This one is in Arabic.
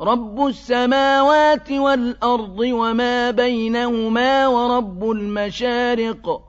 رب السماوات والأرض وما بينهما ورب المشارق